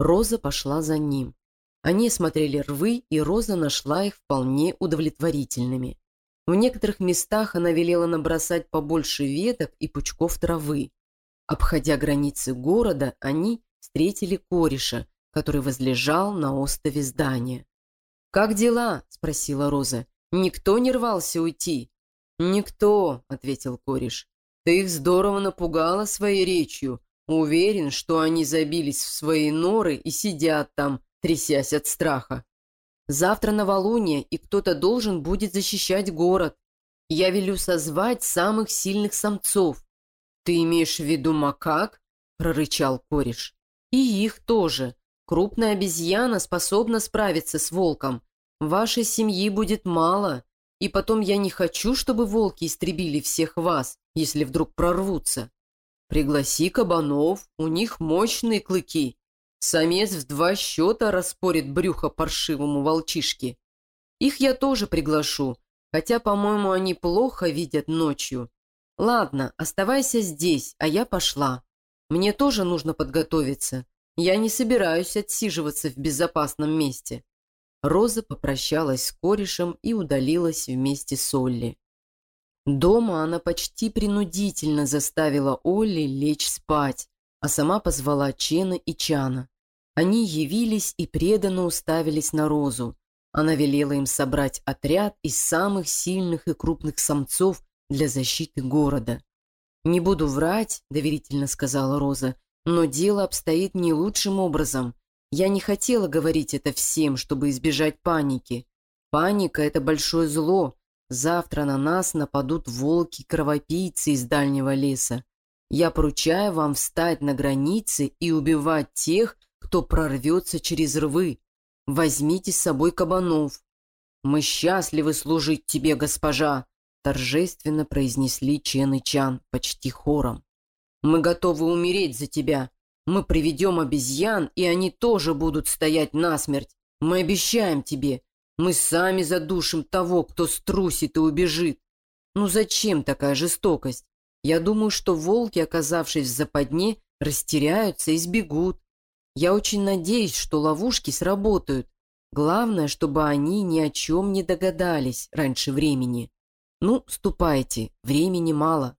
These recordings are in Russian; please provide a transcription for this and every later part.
Роза пошла за ним. Они смотрели рвы, и Роза нашла их вполне удовлетворительными. В некоторых местах она велела набросать побольше веток и пучков травы. Обходя границы города, они встретили кореша, который возлежал на остове здания. «Как дела?» – спросила Роза. «Никто не рвался уйти?» «Никто», – ответил кореш. «Ты их здорово напугала своей речью. Уверен, что они забились в свои норы и сидят там, трясясь от страха. Завтра новолуние, и кто-то должен будет защищать город. Я велю созвать самых сильных самцов. Ты имеешь в виду макак? прорычал кореш. И их тоже. Крупная обезьяна способна справиться с волком. Вашей семьи будет мало. И потом я не хочу, чтобы волки истребили всех вас, если вдруг прорвутся. Пригласи кабанов, у них мощные клыки. Самец в два счета распорит брюхо паршивому волчишке. Их я тоже приглашу, хотя, по-моему, они плохо видят ночью. Ладно, оставайся здесь, а я пошла. Мне тоже нужно подготовиться. Я не собираюсь отсиживаться в безопасном месте. Роза попрощалась с корешем и удалилась вместе с Олли. Дома она почти принудительно заставила Олли лечь спать, а сама позвала Чена и Чана. Они явились и преданно уставились на Розу. Она велела им собрать отряд из самых сильных и крупных самцов для защиты города. «Не буду врать», — доверительно сказала Роза, «но дело обстоит не лучшим образом. Я не хотела говорить это всем, чтобы избежать паники. Паника — это большое зло. Завтра на нас нападут волки-кровопийцы из дальнего леса. Я поручаю вам встать на границе и убивать тех, кто прорвется через рвы. Возьмите с собой кабанов. Мы счастливы служить тебе, госпожа, торжественно произнесли Чен и Чан почти хором. Мы готовы умереть за тебя. Мы приведем обезьян, и они тоже будут стоять насмерть. Мы обещаем тебе. Мы сами задушим того, кто струсит и убежит. Ну зачем такая жестокость? Я думаю, что волки, оказавшись в западне, растеряются и сбегут. Я очень надеюсь, что ловушки сработают. Главное, чтобы они ни о чем не догадались раньше времени. Ну, ступайте, времени мало.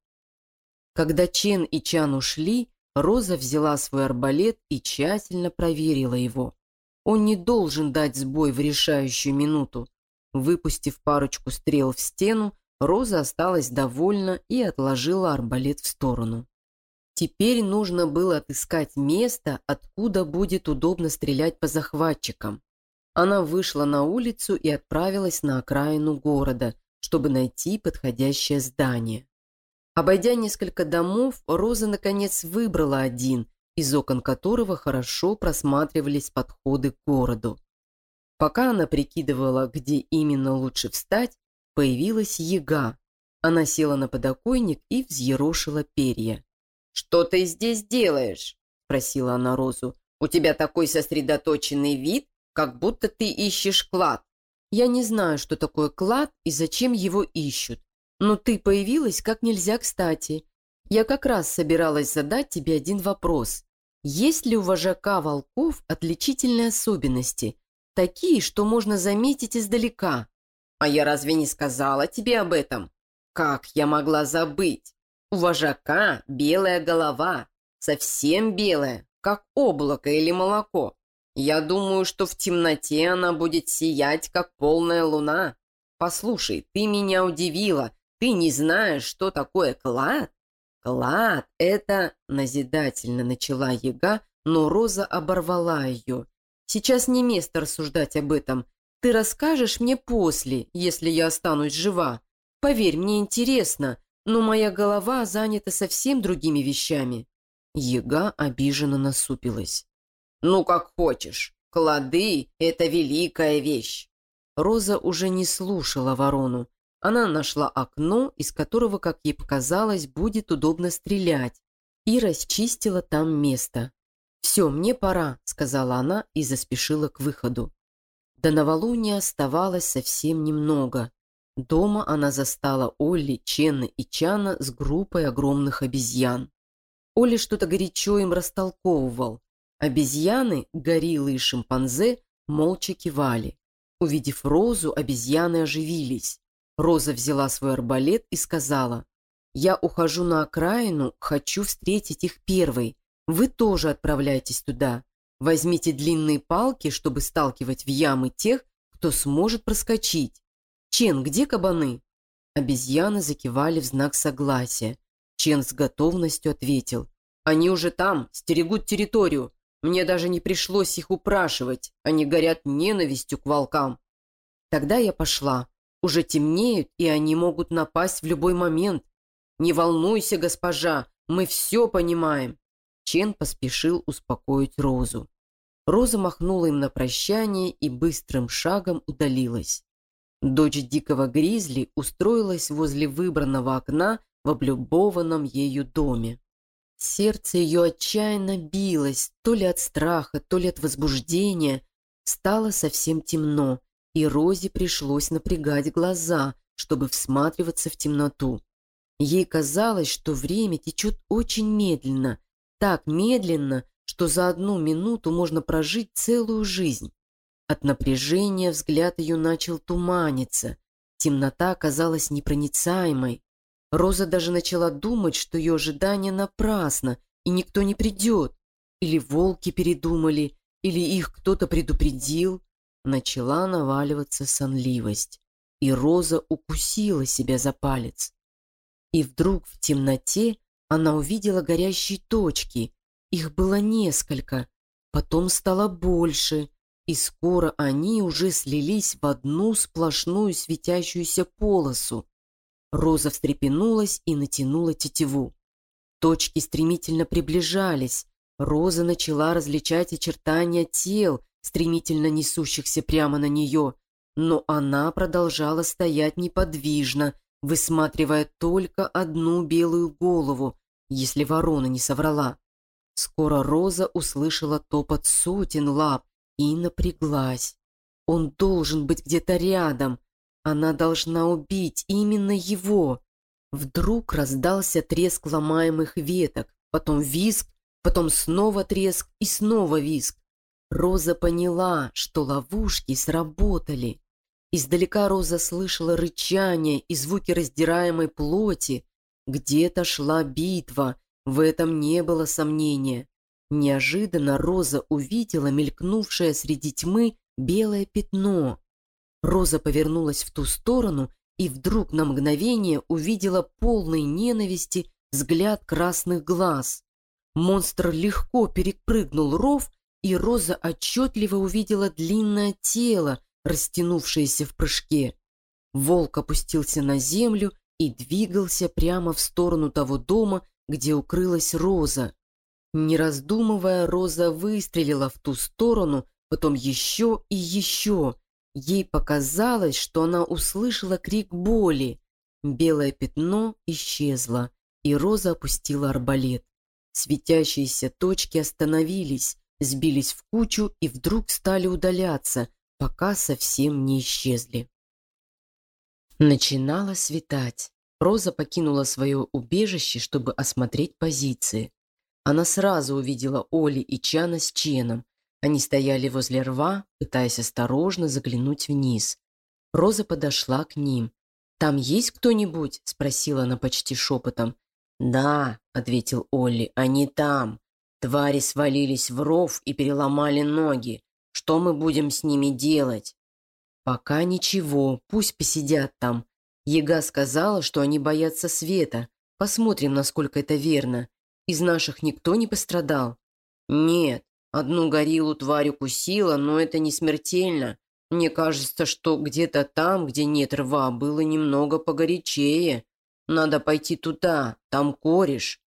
Когда Чен и Чан ушли, Роза взяла свой арбалет и тщательно проверила его. Он не должен дать сбой в решающую минуту. Выпустив парочку стрел в стену, Роза осталась довольна и отложила арбалет в сторону. Теперь нужно было отыскать место, откуда будет удобно стрелять по захватчикам. Она вышла на улицу и отправилась на окраину города, чтобы найти подходящее здание. Обойдя несколько домов, Роза наконец выбрала один, из окон которого хорошо просматривались подходы к городу. Пока она прикидывала, где именно лучше встать, появилась яга. Она села на подоконник и взъерошила перья. «Что ты здесь делаешь?» – спросила она Розу. «У тебя такой сосредоточенный вид, как будто ты ищешь клад». «Я не знаю, что такое клад и зачем его ищут. Но ты появилась как нельзя кстати. Я как раз собиралась задать тебе один вопрос. Есть ли у вожака волков отличительные особенности, такие, что можно заметить издалека?» «А я разве не сказала тебе об этом? Как я могла забыть?» У вожака белая голова, совсем белая, как облако или молоко. Я думаю, что в темноте она будет сиять, как полная луна. Послушай, ты меня удивила. Ты не знаешь, что такое клад? Клад — это... Назидательно начала яга, но Роза оборвала ее. Сейчас не место рассуждать об этом. Ты расскажешь мне после, если я останусь жива. Поверь, мне интересно но моя голова занята совсем другими вещами». Ега обиженно насупилась. «Ну, как хочешь. Клады — это великая вещь». Роза уже не слушала ворону. Она нашла окно, из которого, как ей показалось, будет удобно стрелять, и расчистила там место. «Все, мне пора», — сказала она и заспешила к выходу. До новолуния оставалось совсем немного. Дома она застала Олли, Ченна и Чана с группой огромных обезьян. Олли что-то горячо им растолковывал. Обезьяны, гориллы и шимпанзе молча кивали. Увидев Розу, обезьяны оживились. Роза взяла свой арбалет и сказала, «Я ухожу на окраину, хочу встретить их первой. Вы тоже отправляйтесь туда. Возьмите длинные палки, чтобы сталкивать в ямы тех, кто сможет проскочить. Чен, где кабаны?» Обезьяны закивали в знак согласия. Чен с готовностью ответил. «Они уже там, стерегут территорию. Мне даже не пришлось их упрашивать. Они горят ненавистью к волкам. Тогда я пошла. Уже темнеют, и они могут напасть в любой момент. Не волнуйся, госпожа, мы все понимаем. Чен поспешил успокоить Розу. Роза махнула им на прощание и быстрым шагом удалилась. Дочь дикого гризли устроилась возле выбранного окна в облюбованном ею доме. Сердце ее отчаянно билось, то ли от страха, то ли от возбуждения. Стало совсем темно, и Розе пришлось напрягать глаза, чтобы всматриваться в темноту. Ей казалось, что время течет очень медленно, так медленно, что за одну минуту можно прожить целую жизнь. От напряжения взгляд ее начал туманиться, темнота казалась непроницаемой. Роза даже начала думать, что ее ожидание напрасно, и никто не придет. Или волки передумали, или их кто-то предупредил. Начала наваливаться сонливость, и Роза укусила себя за палец. И вдруг в темноте она увидела горящие точки. Их было несколько, потом стало больше, и скоро они уже слились в одну сплошную светящуюся полосу. Роза встрепенулась и натянула тетиву. Точки стремительно приближались. Роза начала различать очертания тел, стремительно несущихся прямо на нее, но она продолжала стоять неподвижно, высматривая только одну белую голову, если ворона не соврала. Скоро Роза услышала топот сотен лап и напряглась. Он должен быть где-то рядом, она должна убить именно его. Вдруг раздался треск ломаемых веток, потом визг, потом снова треск и снова визг. Роза поняла, что ловушки сработали. Издалека Роза слышала рычание и звуки раздираемой плоти. Где-то шла битва, в этом не было сомнения. Неожиданно Роза увидела мелькнувшее среди тьмы белое пятно. Роза повернулась в ту сторону и вдруг на мгновение увидела полный ненависти взгляд красных глаз. Монстр легко перепрыгнул ров, и Роза отчетливо увидела длинное тело, растянувшееся в прыжке. Волк опустился на землю и двигался прямо в сторону того дома, где укрылась Роза. Не раздумывая, Роза выстрелила в ту сторону, потом еще и еще, Ей показалось, что она услышала крик боли. Белое пятно исчезло, и Роза опустила арбалет. Светящиеся точки остановились, сбились в кучу и вдруг стали удаляться, пока совсем не исчезли. Начинало светать. Роза покинула свое убежище, чтобы осмотреть позиции. Она сразу увидела Оли и Чана с Ченом, они стояли возле рва, пытаясь осторожно заглянуть вниз. Роза подошла к ним. «Там есть кто-нибудь?» – спросила она почти шепотом. «Да», – ответил Олли, – «они там. Твари свалились в ров и переломали ноги. Что мы будем с ними делать?» «Пока ничего, пусть посидят там. Ега сказала, что они боятся света. Посмотрим, насколько это верно. Из наших никто не пострадал?» «Нет, Одну гориллу тварь укусила, но это не смертельно. Мне кажется, что где-то там, где нет рва, было немного погорячее. Надо пойти туда, там кореш.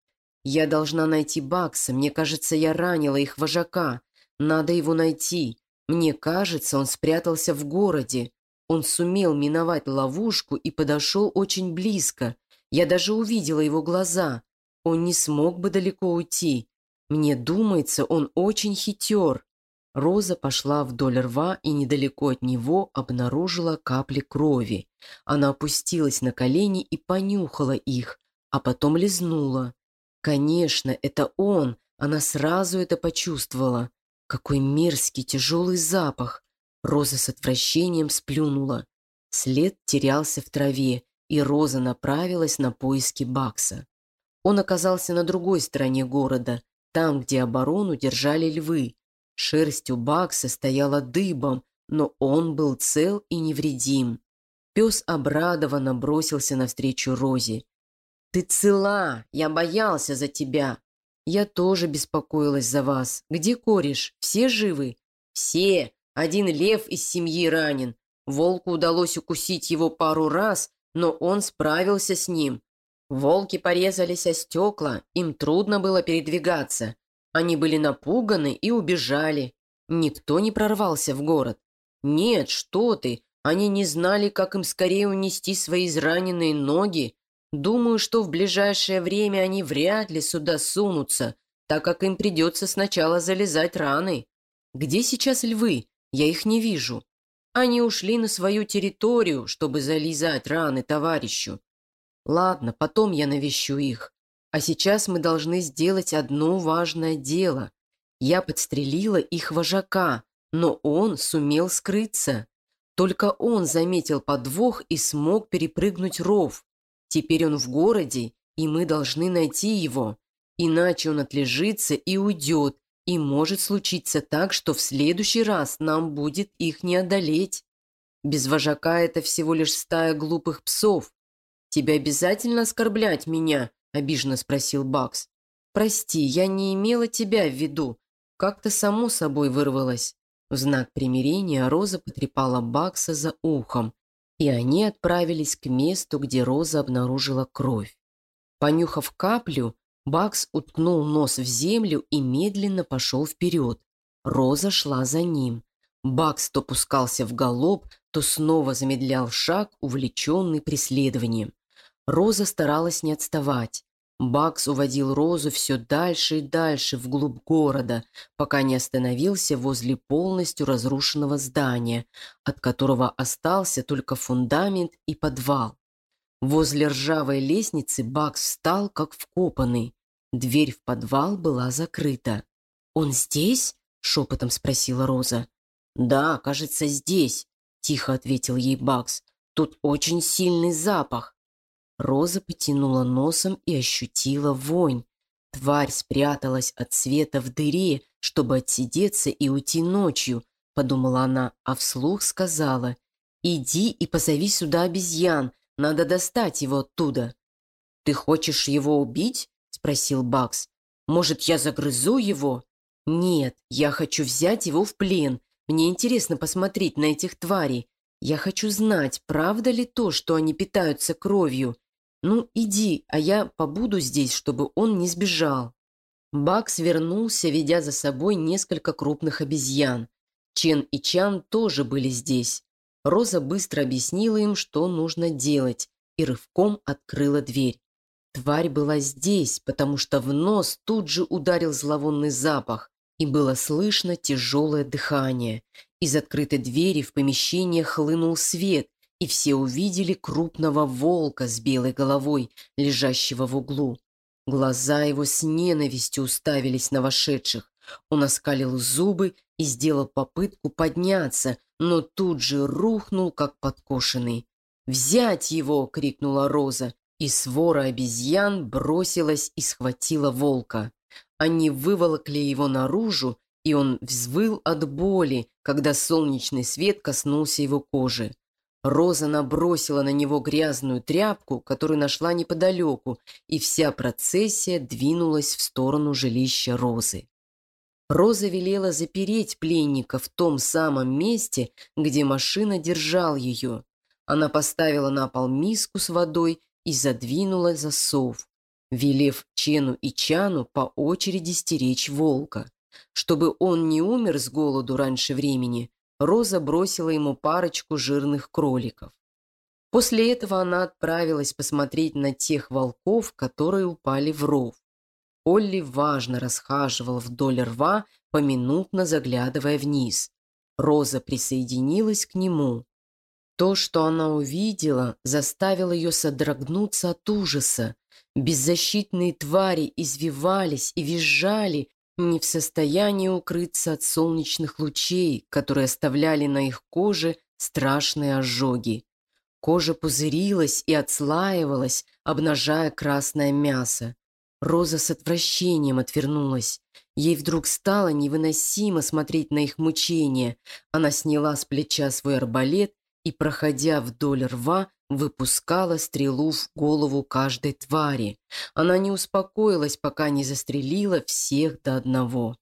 Я должна найти Бакса, мне кажется, я ранила их вожака. Надо его найти. Мне кажется, он спрятался в городе. Он сумел миновать ловушку и подошел очень близко. Я даже увидела его глаза. Он не смог бы далеко уйти. Мне думается, он очень хитер. Роза пошла вдоль рва и недалеко от него обнаружила капли крови. Она опустилась на колени и понюхала их, а потом лизнула. Конечно, это он, Она сразу это почувствовала. Какой мерзкий, тяжелый запах. Роза с отвращением сплюнула. След терялся в траве, и Роза направилась на поиски Бакса. Он оказался на другой стороне города, там, где оборону держали львы. Шерсть у Бакса стояла дыбом, но он был цел и невредим. Пес обрадованно бросился навстречу Розе. «Ты цела! Я боялся за тебя!» «Я тоже беспокоилась за вас. Где кореш? Все живы?» «Все! Один лев из семьи ранен. Волку удалось укусить его пару раз, но он справился с ним. Волки порезались о стекла, им трудно было передвигаться. Они были напуганы и убежали. Никто не прорвался в город. Нет, что ты, они не знали, как им скорее унести свои израненные ноги. Думаю, что в ближайшее время они вряд ли сюда сунутся, так как им придется сначала залезать раны. Где сейчас львы? Я их не вижу. Они ушли на свою территорию, чтобы залезать раны товарищу. Ладно, потом я навещу их. А сейчас мы должны сделать одно важное дело. Я подстрелила их вожака, но он сумел скрыться. Только он заметил подвох и смог перепрыгнуть ров. Теперь он в городе, и мы должны найти его. Иначе он отлежится и уйдет, и может случиться так, что в следующий раз нам будет их не одолеть. Без вожака это всего лишь стая глупых псов. Тебе обязательно оскорблять меня?» – обиженно спросил Бакс. «Прости, я не имела тебя в виду. Как-то само собой вырвалось». В знак примирения Роза потрепала Бакса за ухом, и они отправились к месту, где Роза обнаружила кровь. Понюхав каплю, Бакс уткнул нос в землю и медленно пошел вперед. Роза шла за ним. Бакс то пускался в галоп, то снова замедлял шаг, увлеченный преследованием. Роза старалась не отставать. Бакс уводил Розу все дальше и дальше вглубь города, пока не остановился возле полностью разрушенного здания, от которого остался только фундамент и подвал. Возле ржавой лестницы Бакс встал, как вкопанный. Дверь в подвал была закрыта. «Он здесь?» — шепотом спросила Роза. «Да, кажется, здесь», — тихо ответил ей Бакс. «Тут очень сильный запах». Роза потянула носом и ощутила вонь. Тварь спряталась от света в дыре, чтобы отсидеться и уйти ночью, подумала она, а вслух сказала, «Иди и позови сюда обезьян, надо достать его оттуда». «Ты хочешь его убить?» – спросил Бакс. «Может, я загрызу его?» «Нет, я хочу взять его в плен. Мне интересно посмотреть на этих тварей. Я хочу знать, правда ли то, что они питаются кровью. «Ну, иди, а я побуду здесь, чтобы он не сбежал». Бакс вернулся, ведя за собой несколько крупных обезьян. Чен и Чан тоже были здесь. Роза быстро объяснила им, что нужно делать, и рывком открыла дверь. Тварь была здесь, потому что в нос тут же ударил зловонный запах, и было слышно тяжелое дыхание. Из открытой двери в помещение хлынул свет, и все увидели крупного волка с белой головой, лежащего в углу. Глаза его с ненавистью уставились на вошедших. Он оскалил зубы и сделал попытку подняться, но тут же рухнул, как подкошенный. «Взять его!» — крикнула Роза, и свора обезьян бросилась и схватила волка. Они выволокли его наружу, и он взвыл от боли, когда солнечный свет коснулся его кожи. Роза набросила на него грязную тряпку, которую нашла неподалеку, и вся процессия двинулась в сторону жилища Розы. Роза велела запереть пленника в том самом месте, где машина держал ее. Она поставила на пол миску с водой и задвинула засов, велев Чену и Чану по очереди стеречь волка. Чтобы он не умер с голоду раньше времени, Роза бросила ему парочку жирных кроликов. После этого она отправилась посмотреть на тех волков, которые упали в ров. Олли важно расхаживал вдоль рва, поминутно заглядывая вниз. Роза присоединилась к нему. То, что она увидела, заставило ее содрогнуться от ужаса. Беззащитные твари извивались и визжали, не в состоянии укрыться от солнечных лучей, которые оставляли на их коже страшные ожоги. Кожа пузырилась и отслаивалась, обнажая красное мясо. Роза с отвращением отвернулась. Ей вдруг стало невыносимо смотреть на их мучения. Она сняла с плеча свой арбалет и, проходя вдоль рва, выпускала стрелу в голову каждой твари. Она не успокоилась, пока не застрелила всех до одного.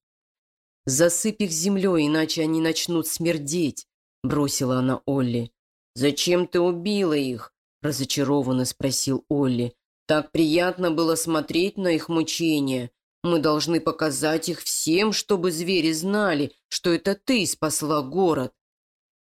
«Засыпь их землей, иначе они начнут смердеть», — бросила она Олли. «Зачем ты убила их?» – разочарованно спросил Олли. «Так приятно было смотреть на их мучения. Мы должны показать их всем, чтобы звери знали, что это ты спасла город.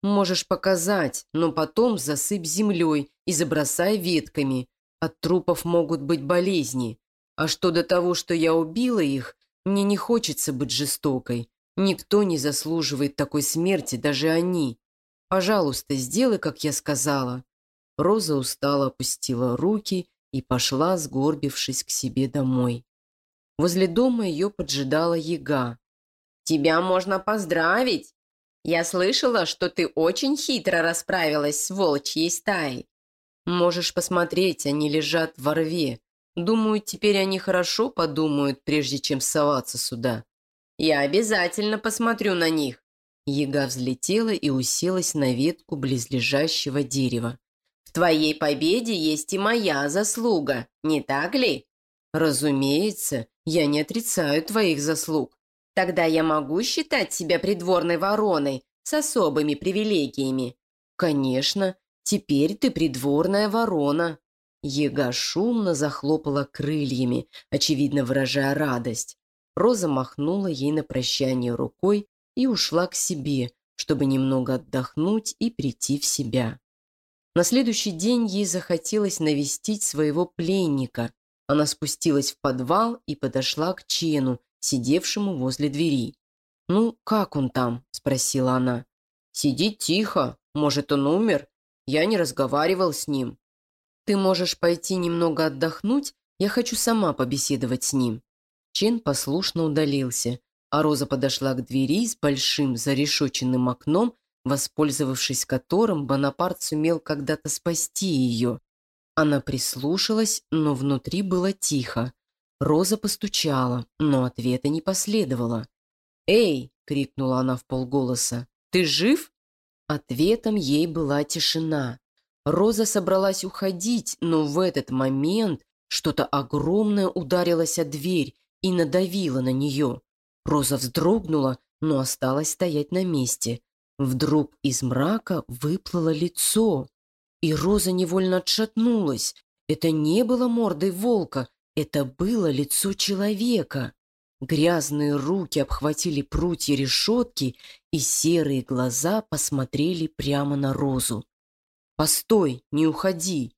Можешь показать, но потом засыпь землей и забросай ветками. От трупов могут быть болезни. А что до того, что я убила их, мне не хочется быть жестокой. Никто не заслуживает такой смерти, даже они. Пожалуйста, сделай, как я сказала». Роза устало опустила руки и пошла, сгорбившись к себе домой. Возле дома ее поджидала яга. «Тебя можно поздравить! Я слышала, что ты очень хитро расправилась с волчьей стаей. Можешь посмотреть, они лежат во рве. Думаю, теперь они хорошо подумают, прежде чем соваться сюда. Я обязательно посмотрю на них. Яга взлетела и уселась на ветку близлежащего дерева. «В твоей победе есть и моя заслуга, не так ли?» «Разумеется, я не отрицаю твоих заслуг. Тогда я могу считать себя придворной вороной с особыми привилегиями?» «Конечно, теперь ты придворная ворона». Ега шумно захлопала крыльями, очевидно выражая радость. Роза махнула ей на прощание рукой и ушла к себе, чтобы немного отдохнуть и прийти в себя. На следующий день ей захотелось навестить своего пленника. Она спустилась в подвал и подошла к Чену, сидевшему возле двери. «Ну, как он там?» – спросила она. «Сидит тихо. Может, он умер? Я не разговаривал с ним». «Ты можешь пойти немного отдохнуть? Я хочу сама побеседовать с ним». Чен послушно удалился, а Роза подошла к двери с большим зарешоченным окном, воспользовавшись которым Бонапарт сумел когда-то спасти ее. Она прислушалась, но внутри было тихо. Роза постучала, но ответа не последовало. «Эй!» — крикнула она в полголоса. «Ты жив?» Ответом ей была тишина. Роза собралась уходить, но в этот момент что-то огромное ударилось о дверь и надавило на нее. Роза вздрогнула, но осталась стоять на месте. Вдруг из мрака выплыло лицо, и Роза невольно отшатнулась. Это не было мордой волка, это было лицо человека. Грязные руки обхватили прутья решетки, и серые глаза посмотрели прямо на Розу. «Постой, не уходи!»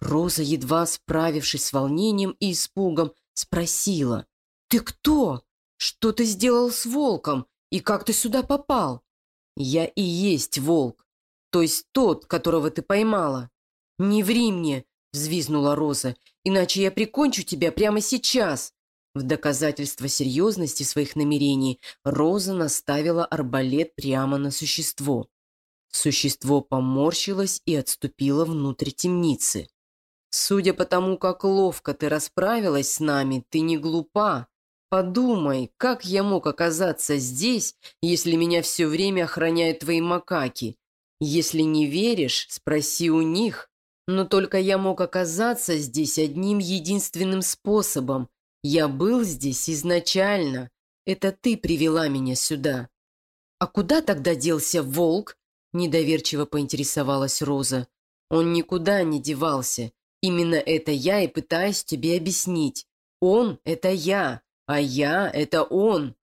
Роза, едва справившись с волнением и испугом, спросила. «Ты кто?» «Что ты сделал с волком? И как ты сюда попал?» «Я и есть волк, то есть тот, которого ты поймала». «Не ври мне!» – взвизнула Роза. «Иначе я прикончу тебя прямо сейчас!» В доказательство серьезности своих намерений Роза наставила арбалет прямо на существо. Существо поморщилось и отступило внутрь темницы. «Судя по тому, как ловко ты расправилась с нами, ты не глупа», Подумай, как я мог оказаться здесь, если меня все время охраняют твои макаки? Если не веришь, спроси у них. Но только я мог оказаться здесь одним единственным способом. Я был здесь изначально. Это ты привела меня сюда. А куда тогда делся волк? Недоверчиво поинтересовалась Роза. Он никуда не девался. Именно это я и пытаюсь тебе объяснить. Он – это я. А я — это он.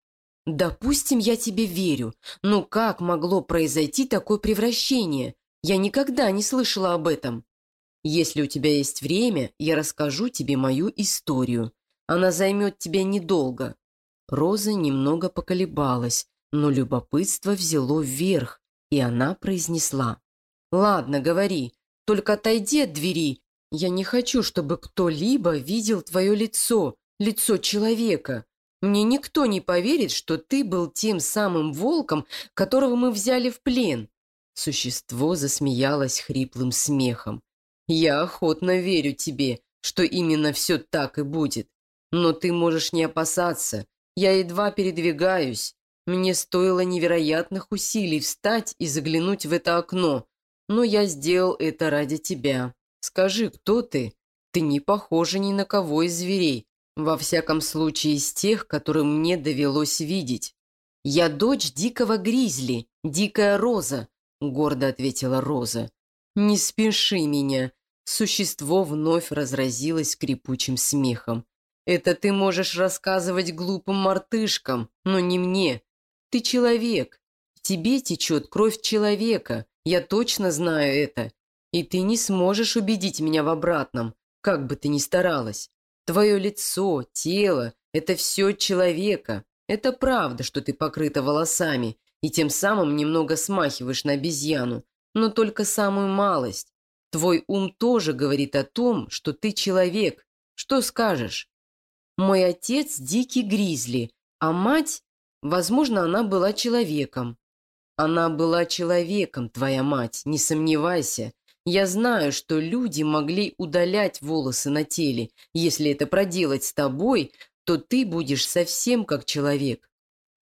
Допустим, я тебе верю. Но как могло произойти такое превращение? Я никогда не слышала об этом. Если у тебя есть время, я расскажу тебе мою историю. Она займет тебя недолго». Роза немного поколебалась, но любопытство взяло вверх, и она произнесла. «Ладно, говори, только отойди от двери. я не хочу, чтобы кто-либо видел твое лицо, лицо человека. Мне никто не поверит, что ты был тем самым волком, которого мы взяли в плен». Существо засмеялось хриплым смехом. «Я охотно верю тебе, что именно все так и будет. Но ты можешь не опасаться. Я едва передвигаюсь. Мне стоило невероятных усилий встать и заглянуть в это окно. Но я сделал это ради тебя. Скажи, кто ты? Ты не похожа ни на кого из зверей. Во всяком случае, из тех, которым мне довелось видеть. Я дочь дикого гризли, дикая роза, гордо ответила роза. Не спеши меня. Существо вновь разразилось скрипучим смехом. «Это ты можешь рассказывать глупым мартышкам, но не мне. Ты человек. В тебе течет кровь человека. Я точно знаю это. И ты не сможешь убедить меня в обратном, как бы ты ни старалась. Твое лицо, тело – это все человека. Это правда, что ты покрыта волосами и тем самым немного смахиваешь на обезьяну, но только самую малость. Твой ум тоже говорит о том, что ты человек. Что скажешь? Мой отец – дикий гризли, а мать, возможно, она была человеком. Она была человеком, твоя мать, не сомневайся. Я знаю, что люди могли удалять волосы на теле. Если это проделать с тобой, то ты будешь совсем как человек.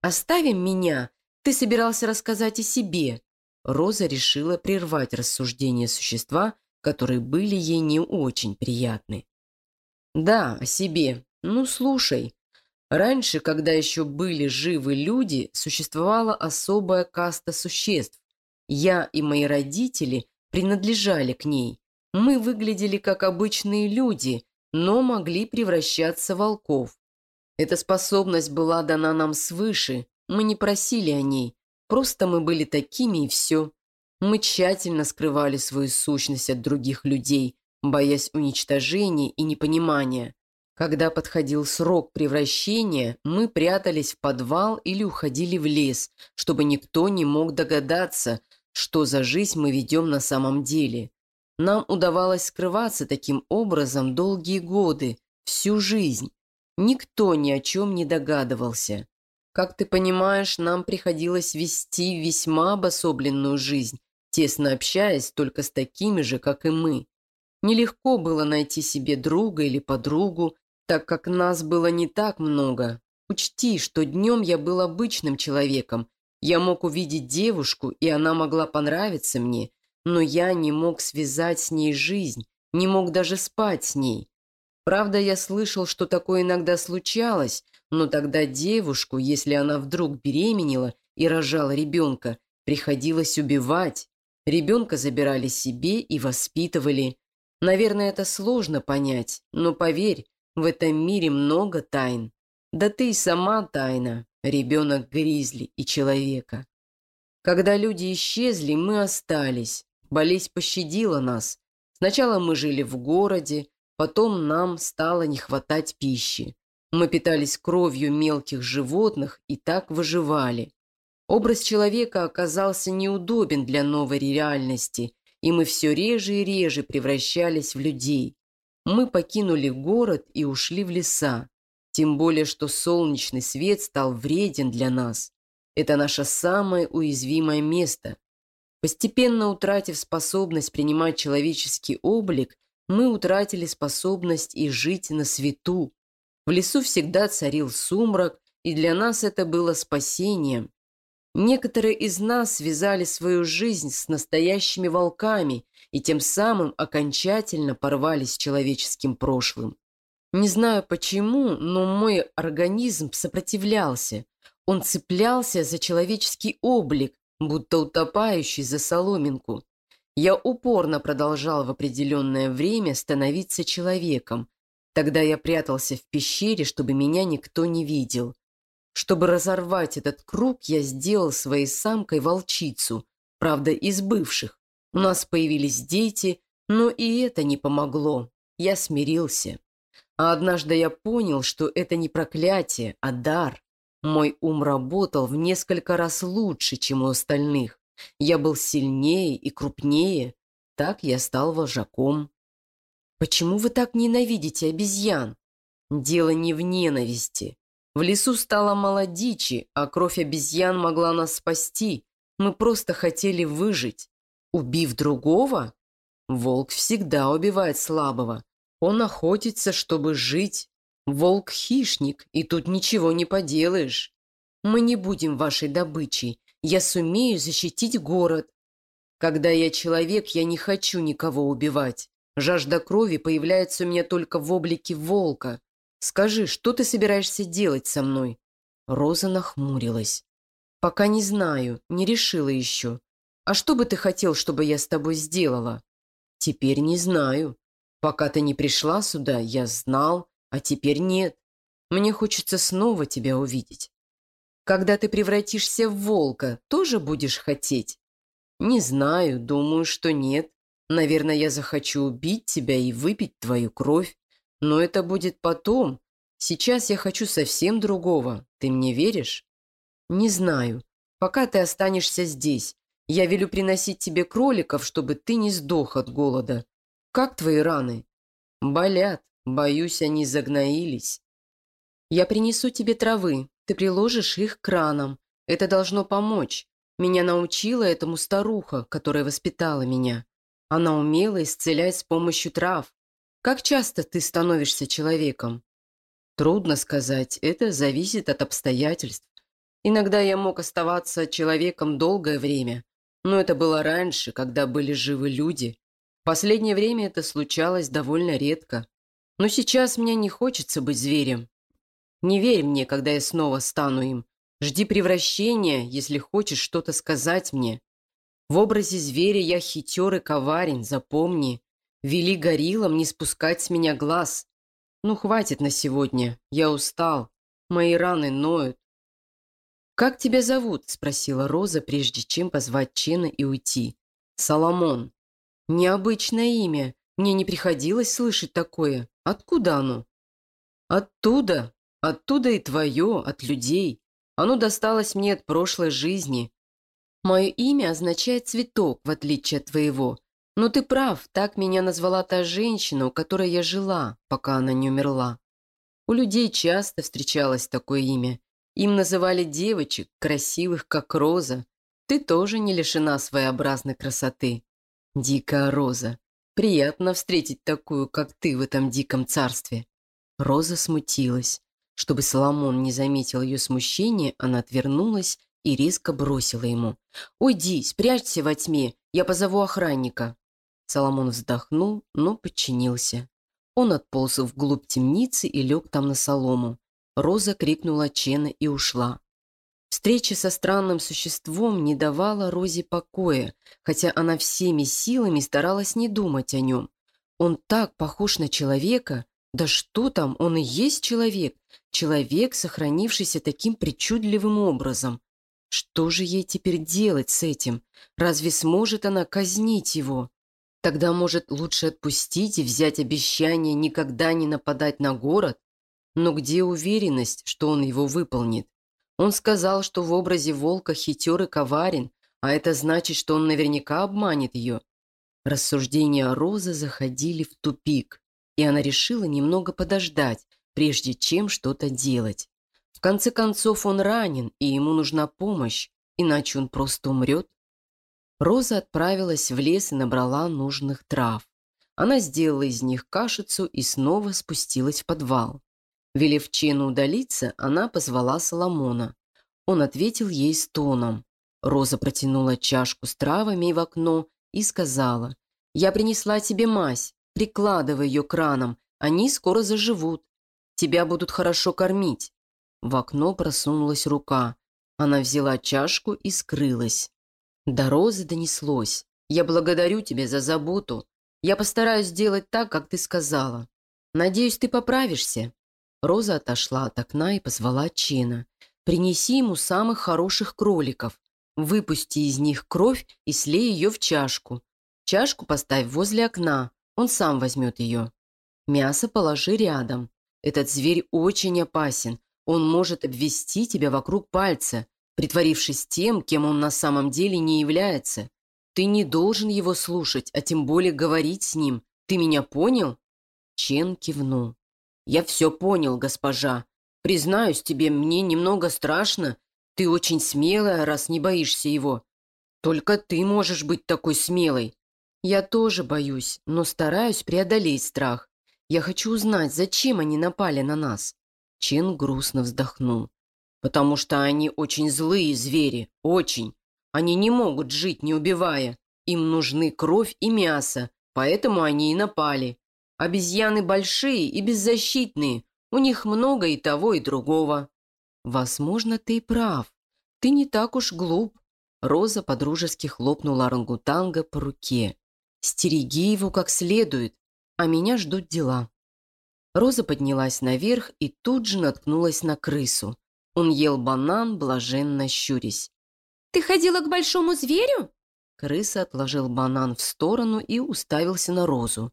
Оставим меня. Ты собирался рассказать о себе. Роза решила прервать рассуждения существа, которые были ей не очень приятны. «Да, о себе. Ну, слушай. Раньше, когда еще были живы люди, существовала особая каста существ. Я и мои родители принадлежали к ней. Мы выглядели как обычные люди, но могли превращаться в волков. Эта способность была дана нам свыше, мы не просили о ней, Просто мы были такими и все. Мы тщательно скрывали свою сущность от других людей, боясь уничтожения и непонимания. Когда подходил срок превращения, мы прятались в подвал или уходили в лес, чтобы никто не мог догадаться, что за жизнь мы ведем на самом деле. Нам удавалось скрываться таким образом долгие годы, всю жизнь. Никто ни о чем не догадывался. Как ты понимаешь, нам приходилось вести весьма обособленную жизнь, тесно общаясь только с такими же, как и мы. Нелегко было найти себе друга или подругу, так как нас было не так много. Учти, что днем я был обычным человеком. Я мог увидеть девушку, и она могла понравиться мне, но я не мог связать с ней жизнь, не мог даже спать с ней. Правда, я слышал, что такое иногда случалось, но тогда девушку, если она вдруг беременела и рожала ребенка, приходилось убивать. Ребенка забирали себе и воспитывали. Наверное, это сложно понять, но поверь, в этом мире много тайн. Да ты и сама тайна, ребенок гризли и человека. Когда люди исчезли, мы остались. Болезнь пощадила нас. Сначала мы жили в городе, потом нам стало не хватать пищи. Мы питались кровью мелких животных и так выживали. Образ человека оказался неудобен для новой реальности, и мы все реже и реже превращались в людей. Мы покинули город и ушли в леса. Тем более, что солнечный свет стал вреден для нас. Это наше самое уязвимое место. Постепенно утратив способность принимать человеческий облик, мы утратили способность и жить на свету. В лесу всегда царил сумрак, и для нас это было спасением. Некоторые из нас связали свою жизнь с настоящими волками и тем самым окончательно порвались с человеческим прошлым. Не знаю почему, но мой организм сопротивлялся. Он цеплялся за человеческий облик, будто утопающий за соломинку. Я упорно продолжал в определенное время становиться человеком, Тогда я прятался в пещере, чтобы меня никто не видел. Чтобы разорвать этот круг, я сделал своей самкой волчицу, правда, из бывших. У нас появились дети, но и это не помогло. Я смирился. А однажды я понял, что это не проклятие, а дар. Мой ум работал в несколько раз лучше, чем у остальных. Я был сильнее и крупнее. Так я стал вожаком. Почему вы так ненавидите обезьян? Дело не в ненависти. В лесу стало мало дичи, а кровь обезьян могла нас спасти. Мы просто хотели выжить. Убив другого? Волк всегда убивает слабого. Он охотится, чтобы жить. Волк – хищник, и тут ничего не поделаешь. Мы не будем вашей добычей. Я сумею защитить город. Когда я человек, я не хочу никого убивать. Жажда крови появляется у меня только в облике волка. Скажи, что ты собираешься делать со мной?» Роза нахмурилась. «Пока не знаю, не решила еще. А что бы ты хотел, чтобы я с тобой сделала?» «Теперь не знаю. Пока ты не пришла сюда, я знал, а теперь нет. Мне хочется снова тебя увидеть. Когда ты превратишься в волка, тоже будешь хотеть?» «Не знаю, думаю, что нет. Наверное, я захочу убить тебя и выпить твою кровь. Но это будет потом. Сейчас я хочу совсем другого. Ты мне веришь? Не знаю. Пока ты останешься здесь. Я велю приносить тебе кроликов, чтобы ты не сдох от голода. Как твои раны? Болят. Боюсь, они загноились. Я принесу тебе травы. Ты приложишь их к ранам. Это должно помочь. Меня научила этому старуха, которая воспитала меня. Она умела исцелять с помощью трав. Как часто ты становишься человеком? Трудно сказать, это зависит от обстоятельств. Иногда я мог оставаться человеком долгое время, но это было раньше, когда были живы люди. В последнее время это случалось довольно редко. Но сейчас мне не хочется быть зверем. Не верь мне, когда я снова стану им. Жди превращения, если хочешь что-то сказать мне. В образе зверя я хитер и коварен, запомни. Вели гориллам не спускать с меня глаз. Ну, хватит на сегодня. Я устал. Мои раны ноют. «Как тебя зовут?» – спросила Роза, прежде чем позвать Чена и уйти. «Соломон». «Необычное имя. Мне не приходилось слышать такое. Откуда оно?» «Оттуда. Оттуда и твое, от людей. Оно досталось мне от прошлой жизни. Мое имя означает «цветок», в отличие от твоего. Но ты прав, так меня назвала та женщина, у которой я жила, пока она не умерла. У людей часто встречалось такое имя. Им называли девочек, красивых, как роза. Ты тоже не лишена своеобразной красоты. Дикая роза. Приятно встретить такую, как ты в этом диком царстве. Роза смутилась. Чтобы Соломон не заметил ее смущение, она отвернулась и резко бросила ему. «Уйди, спрячься во тьме, я позову охранника». Соломон вздохнул, но подчинился. Он отполз вглубь темницы и лег там на солому. Роза крикнула Чена и ушла. Встреча со странным существом не давала Розе покоя, хотя она всеми силами старалась не думать о нем. Он так похож на человека. Да что там, он и есть человек. Человек, сохранившийся таким причудливым образом. Что же ей теперь делать с этим? Разве сможет она казнить его? Тогда, может, лучше отпустить и взять обещание никогда не нападать на город? Но где уверенность, что он его выполнит? Он сказал, что в образе волка хитер и коварен, а это значит, что он наверняка обманет ее. Рассуждения Розы заходили в тупик, и она решила немного подождать, прежде чем что-то делать. В конце концов, он ранен, и ему нужна помощь, иначе он просто умрет. Роза отправилась в лес и набрала нужных трав. Она сделала из них кашицу и снова спустилась в подвал. Велев Чену удалиться, она позвала Соломона. Он ответил ей стоном. Роза протянула чашку с травами в окно и сказала, «Я принесла тебе мазь, прикладывай ее к ранам, они скоро заживут. Тебя будут хорошо кормить». В окно просунулась рука. Она взяла чашку и скрылась. До Розы донеслось. «Я благодарю тебя за заботу. Я постараюсь сделать так, как ты сказала. Надеюсь, ты поправишься». Роза отошла от окна и позвала Чена. «Принеси ему самых хороших кроликов. Выпусти из них кровь и слей ее в чашку. Чашку поставь возле окна, он сам возьмет ее. Мясо положи рядом. Этот зверь очень опасен. Он может обвести тебя вокруг пальца притворившись тем, кем он на самом деле не является. Ты не должен его слушать, а тем более говорить с ним. Ты меня понял? Чен кивнул. «Я все понял, госпожа. Признаюсь тебе, мне немного страшно. Ты очень смелая, раз не боишься его. Только ты можешь быть такой смелой. Я тоже боюсь, но стараюсь преодолеть страх. Я хочу узнать, зачем они напали на нас». Чен грустно вздохнул. «Потому что они очень злые звери, очень. Они не могут жить, не убивая. Им нужны кровь и мясо, поэтому они и напали. Обезьяны большие и беззащитные, у них много и того, и другого». «Возможно, ты и прав. Ты не так уж глуп». Роза подружески хлопнула орангутанга по руке. «Стереги его как следует, а меня ждут дела». Роза поднялась наверх и тут же наткнулась на крысу. Он ел банан, блаженно щурясь. «Ты ходила к большому зверю?» Крыса отложил банан в сторону и уставился на Розу.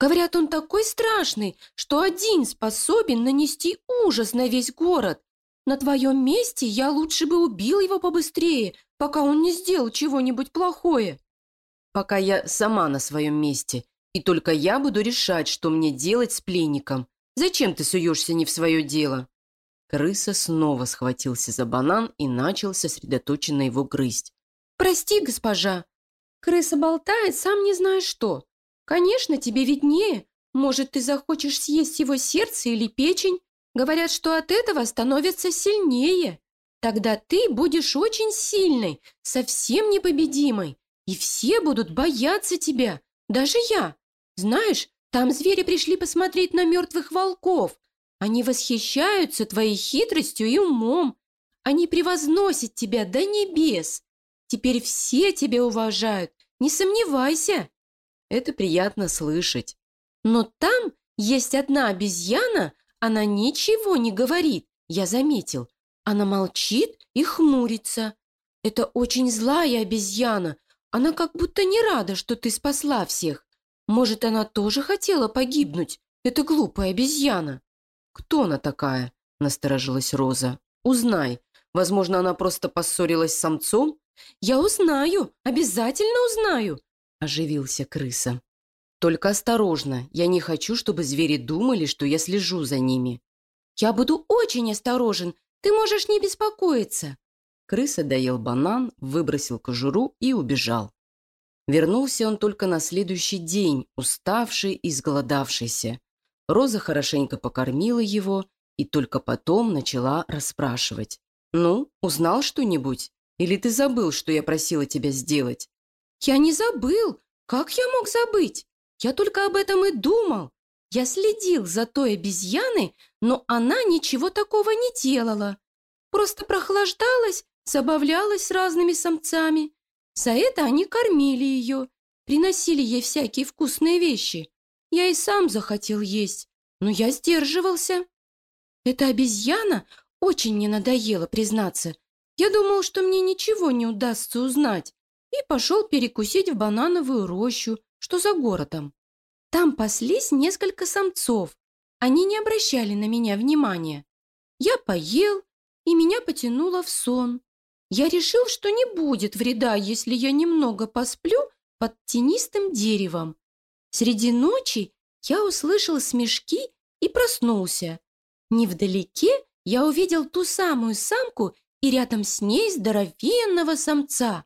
Говорят, он такой страшный, что один способен нанести ужас на весь город. На твоем месте я лучше бы убил его побыстрее, пока он не сделал чего-нибудь плохое. Пока я сама на своем месте, и только я буду решать, что мне делать с пленником. Зачем ты суешься не в свое дело?» Крыса снова схватился за банан и начал сосредоточенно его грызть. «Прости, госпожа. Крыса болтает, сам не знаешь что. «Конечно, тебе виднее. Может, ты захочешь съесть его сердце или печень? Говорят, что от этого становится сильнее. Тогда ты будешь очень сильной, совсем непобедимой, и все будут бояться тебя, даже я. Знаешь, там звери пришли посмотреть на мертвых волков. Они восхищаются твоей хитростью и умом. Они превозносят тебя до небес. Теперь все тебя уважают, не сомневайся. Это приятно слышать. Но там есть одна обезьяна, она ничего не говорит, я заметил. Она молчит и хмурится. Это очень злая обезьяна. Она как будто не рада, что ты спасла всех. Может, она тоже хотела погибнуть? Это глупая обезьяна. Кто она такая? Насторожилась Роза. Узнай. Возможно, она просто поссорилась с самцом? Я узнаю, обязательно узнаю оживился крыса. «Только осторожно, я не хочу, чтобы звери думали, что я слежу за ними». «Я буду очень осторожен, ты можешь не беспокоиться». Крыса доел банан, выбросил кожуру и убежал. Вернулся он только на следующий день, уставший и сголодавшийся. Роза хорошенько покормила его и только потом начала расспрашивать. «Ну, узнал что-нибудь? Или ты забыл, что я просила тебя сделать?» «Я не забыл! Как я мог забыть? Я только об этом и думал. Я следил за той обезьяной, но она ничего такого не делала. Просто прохлаждалась, забавлялась с разными самцами. За это они кормили ее, приносили ей всякие вкусные вещи. Я и сам захотел есть, но я сдерживался. Эта обезьяна очень мне надоела, признаться. Я думал, что мне ничего не удастся узнать и пошел перекусить в банановую рощу, что за городом. Там паслись несколько самцов. Они не обращали на меня внимания. Я поел, и меня потянуло в сон. Я решил, что не будет вреда, если я немного посплю под тенистым деревом. Среди ночи я услышал смешки и проснулся. Невдалеке я увидел ту самую самку и рядом с ней здоровенного самца.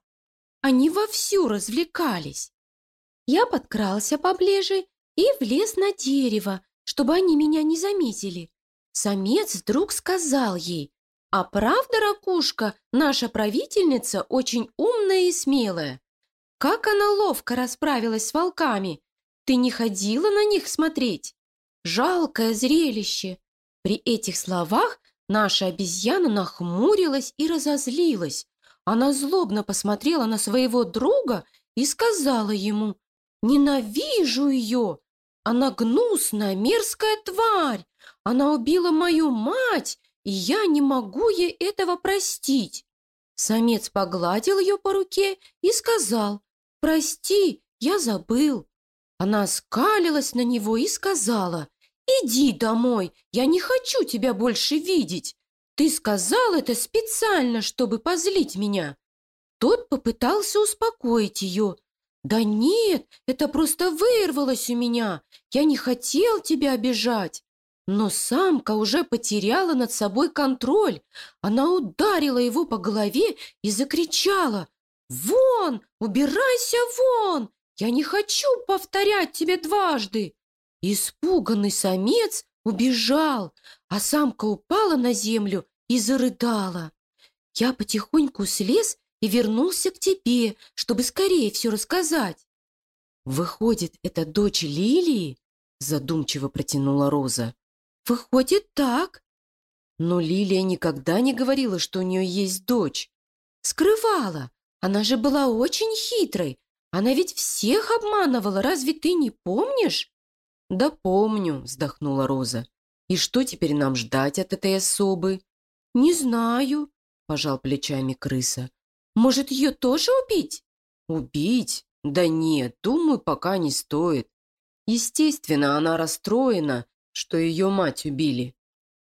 Они вовсю развлекались. Я подкрался поближе и влез на дерево, чтобы они меня не заметили. Самец вдруг сказал ей, «А правда, ракушка, наша правительница очень умная и смелая? Как она ловко расправилась с волками! Ты не ходила на них смотреть? Жалкое зрелище!» При этих словах наша обезьяна нахмурилась и разозлилась. Она злобно посмотрела на своего друга и сказала ему, «Ненавижу ее! Она гнусная, мерзкая тварь! Она убила мою мать, и я не могу ей этого простить!» Самец погладил ее по руке и сказал, «Прости, я забыл». Она скалилась на него и сказала, «Иди домой, я не хочу тебя больше видеть. Ты сказал это специально, чтобы позлить меня. Тот попытался успокоить ее, «Да нет, это просто вырвалось у меня. Я не хотел тебя обижать». Но самка уже потеряла над собой контроль. Она ударила его по голове и закричала. «Вон! Убирайся вон! Я не хочу повторять тебе дважды!» Испуганный самец убежал, а самка упала на землю и зарыдала. Я потихоньку слез и вернулся к тебе, чтобы скорее все рассказать. «Выходит, это дочь Лилии?» задумчиво протянула Роза. «Выходит, так». Но Лилия никогда не говорила, что у нее есть дочь. «Скрывала. Она же была очень хитрой. Она ведь всех обманывала, разве ты не помнишь?» «Да помню», — вздохнула Роза. «И что теперь нам ждать от этой особы?» «Не знаю», — пожал плечами крыса. Может, ее тоже убить?» «Убить? Да нет, думаю, пока не стоит. Естественно, она расстроена, что ее мать убили.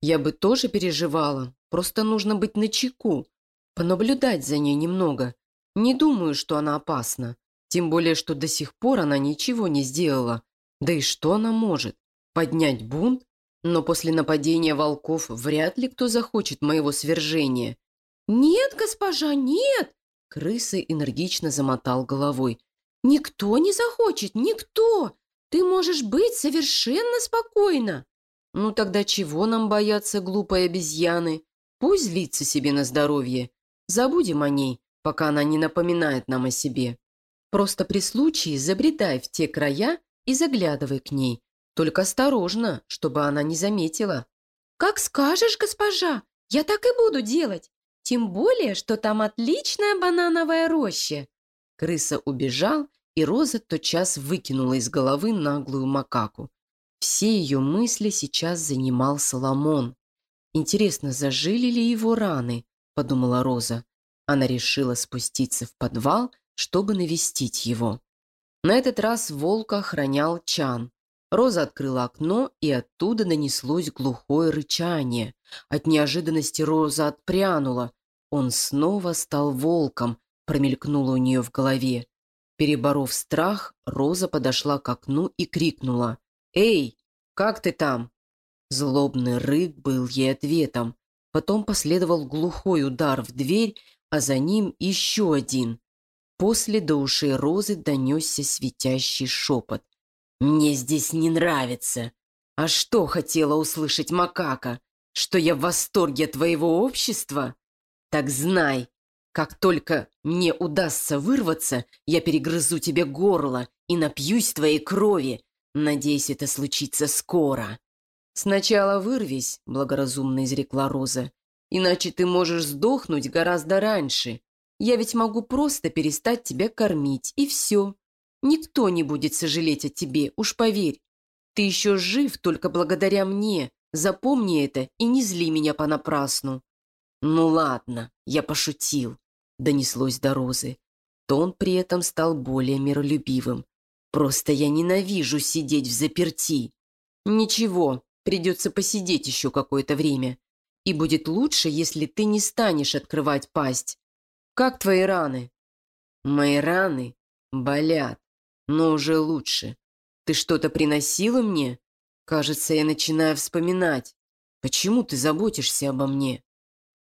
Я бы тоже переживала, просто нужно быть начеку, понаблюдать за ней немного. Не думаю, что она опасна, тем более, что до сих пор она ничего не сделала. Да и что она может? Поднять бунт? Но после нападения волков вряд ли кто захочет моего свержения. «Нет, госпожа, нет!» Крыса энергично замотал головой. «Никто не захочет, никто! Ты можешь быть совершенно спокойна!» «Ну тогда чего нам бояться глупой обезьяны? Пусть злится себе на здоровье. Забудем о ней, пока она не напоминает нам о себе. Просто при случае забредай в те края и заглядывай к ней. Только осторожно, чтобы она не заметила». «Как скажешь, госпожа, я так и буду делать. Тем более, что там отличная банановая роща. Крыса убежал, и Роза тотчас выкинула из головы наглую макаку. Все ее мысли сейчас занимал Соломон. «Интересно, зажили ли его раны?» – подумала Роза. Она решила спуститься в подвал, чтобы навестить его. На этот раз волка охранял Чан. Роза открыла окно, и оттуда донеслось глухое рычание. От неожиданности Роза отпрянула. Он снова стал волком, промелькнуло у нее в голове. Переборов страх, Роза подошла к окну и крикнула. «Эй, как ты там?» Злобный рык был ей ответом. Потом последовал глухой удар в дверь, а за ним еще один. После до ушей Розы донесся светящий шепот. «Мне здесь не нравится. А что хотела услышать макака? Что я в восторге твоего общества?» Так знай, как только мне удастся вырваться, я перегрызу тебе горло и напьюсь твоей крови. Надеюсь, это случится скоро». «Сначала вырвись», — благоразумно изрекла Роза. «Иначе ты можешь сдохнуть гораздо раньше. Я ведь могу просто перестать тебя кормить, и все. Никто не будет сожалеть о тебе, уж поверь. Ты еще жив только благодаря мне. Запомни это и не зли меня понапрасну». «Ну ладно, я пошутил», — донеслось до Розы. Тон при этом стал более миролюбивым. «Просто я ненавижу сидеть в заперти. Ничего, придется посидеть еще какое-то время. И будет лучше, если ты не станешь открывать пасть. Как твои раны?» «Мои раны болят, но уже лучше. Ты что-то приносила мне? Кажется, я начинаю вспоминать. Почему ты заботишься обо мне?»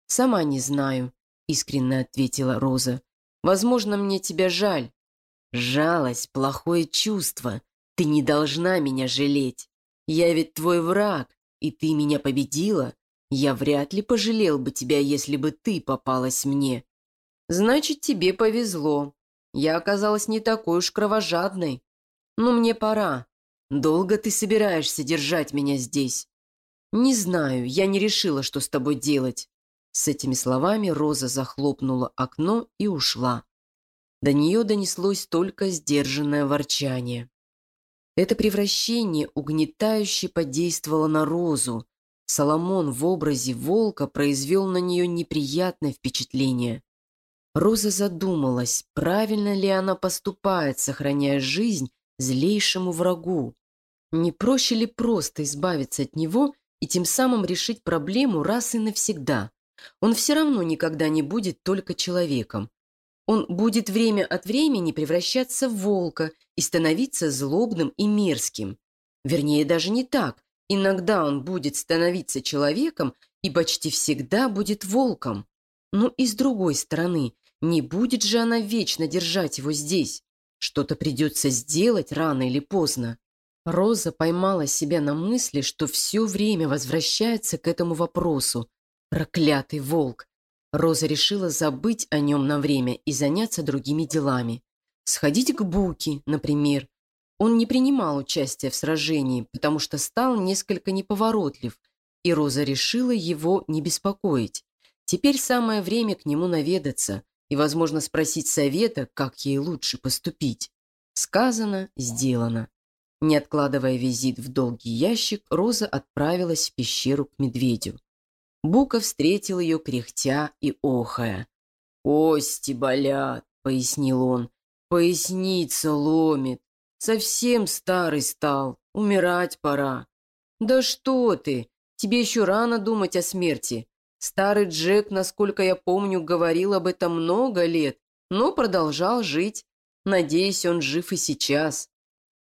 «Сама не знаю», — искренне ответила Роза. «Возможно, мне тебя жаль». «Жалость — плохое чувство. Ты не должна меня жалеть. Я ведь твой враг, и ты меня победила. Я вряд ли пожалел бы тебя, если бы ты попалась мне. Значит, тебе повезло. Я оказалась не такой уж кровожадной. Но мне пора. Долго ты собираешься держать меня здесь?» «Не знаю, я не решила, что с тобой делать. С этими словами Роза захлопнула окно и ушла. До нее донеслось только сдержанное ворчание. Это превращение угнетающе подействовало на Розу. Соломон в образе волка произвел на нее неприятное впечатление. Роза задумалась, правильно ли она поступает, сохраняя жизнь злейшему врагу. Не проще ли просто избавиться от него и тем самым решить проблему раз и навсегда? Он все равно никогда не будет только человеком. Он будет время от времени превращаться в волка и становиться злобным и мерзким. Вернее, даже не так. Иногда он будет становиться человеком и почти всегда будет волком. Но и с другой стороны, не будет же она вечно держать его здесь. Что-то придется сделать рано или поздно. Роза поймала себя на мысли, что все время возвращается к этому вопросу. Проклятый волк. Роза решила забыть о нем на время и заняться другими делами. Сходить к Буке, например. Он не принимал участия в сражении, потому что стал несколько неповоротлив, и Роза решила его не беспокоить. Теперь самое время к нему наведаться и, возможно, спросить совета, как ей лучше поступить. Сказано, сделано. Не откладывая визит в долгий ящик, Роза отправилась в пещеру к медведю. Бука встретил ее, кряхтя и охая. «Кости болят», — пояснил он. «Поясница ломит. Совсем старый стал. Умирать пора». «Да что ты! Тебе еще рано думать о смерти. Старый Джек, насколько я помню, говорил об этом много лет, но продолжал жить. Надеюсь, он жив и сейчас.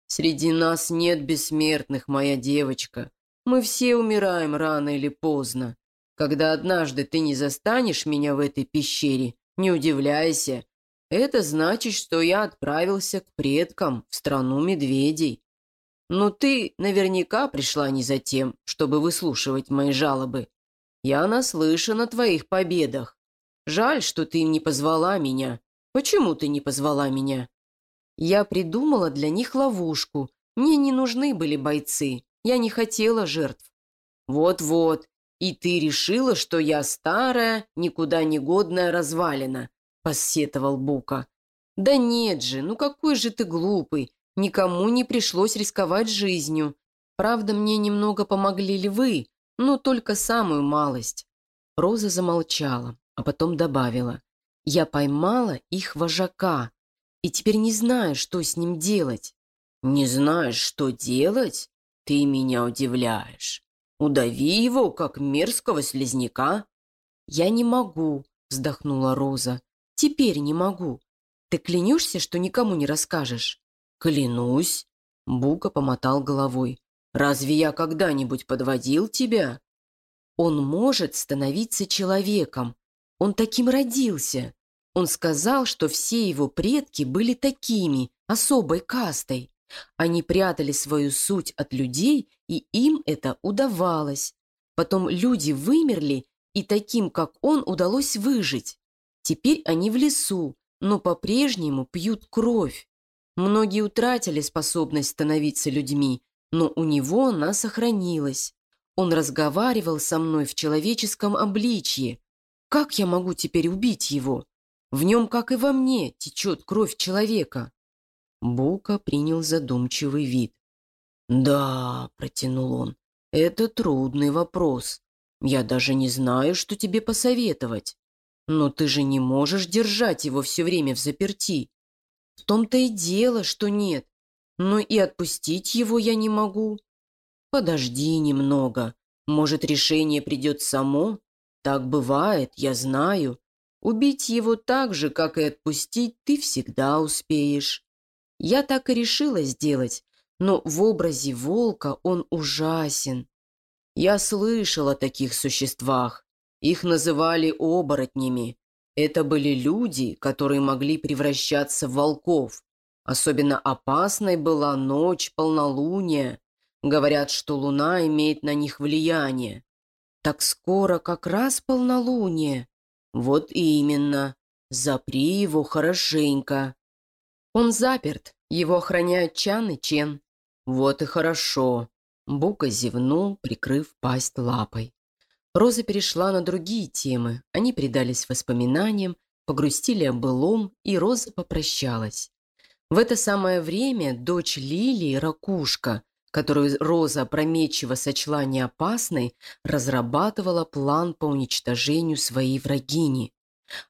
Среди нас нет бессмертных, моя девочка. Мы все умираем рано или поздно. Когда однажды ты не застанешь меня в этой пещере, не удивляйся. Это значит, что я отправился к предкам в страну медведей. Но ты наверняка пришла не за тем, чтобы выслушивать мои жалобы. Я наслышан о твоих победах. Жаль, что ты не позвала меня. Почему ты не позвала меня? Я придумала для них ловушку. Мне не нужны были бойцы. Я не хотела жертв. Вот-вот. И ты решила, что я старая, никуда не годная развалина, посетовал Бука. Да нет же, ну какой же ты глупый. Никому не пришлось рисковать жизнью. Правда, мне немного помогли львы, но только самую малость. Роза замолчала, а потом добавила. Я поймала их вожака и теперь не знаю, что с ним делать». «Не знаешь, что делать? Ты меня удивляешь. Удави его, как мерзкого слизняка». «Я не могу», — вздохнула Роза. «Теперь не могу. Ты клянешься, что никому не расскажешь?» «Клянусь», — Бука помотал головой. «Разве я когда-нибудь подводил тебя?» «Он может становиться человеком. Он таким родился. Он сказал, что все его предки были такими, особой кастой. Они прятали свою суть от людей, и им это удавалось. Потом люди вымерли, и таким, как он, удалось выжить. Теперь они в лесу, но по-прежнему пьют кровь. Многие утратили способность становиться людьми, но у него она сохранилась. Он разговаривал со мной в человеческом обличье. Как я могу теперь убить его? В нем, как и во мне, течет кровь человека». Бука принял задумчивый вид. «Да», — протянул он, — «это трудный вопрос. Я даже не знаю, что тебе посоветовать. Но ты же не можешь держать его все время в заперти. В том-то и дело, что нет. Но и отпустить его я не могу. Подожди немного. Может, решение придет само? Так бывает, я знаю. Убить его так же, как и отпустить, ты всегда успеешь. Я так и решила сделать, но в образе волка он ужасен. Я слышал о таких существах. Их называли оборотнями. Это были люди, которые могли превращаться в волков. Особенно опасной была ночь полнолуния. Говорят, что луна имеет на них влияние. Так скоро как раз полнолуние. «Вот именно. Запри его хорошенько». «Он заперт. Его охраняют Чан и Чен». «Вот и хорошо». Бука зевнул, прикрыв пасть лапой. Роза перешла на другие темы. Они предались воспоминаниям, погрустили о былом, и Роза попрощалась. В это самое время дочь Лилии, Ракушка, которую Роза опрометчиво сочла неопасной, разрабатывала план по уничтожению своей врагини.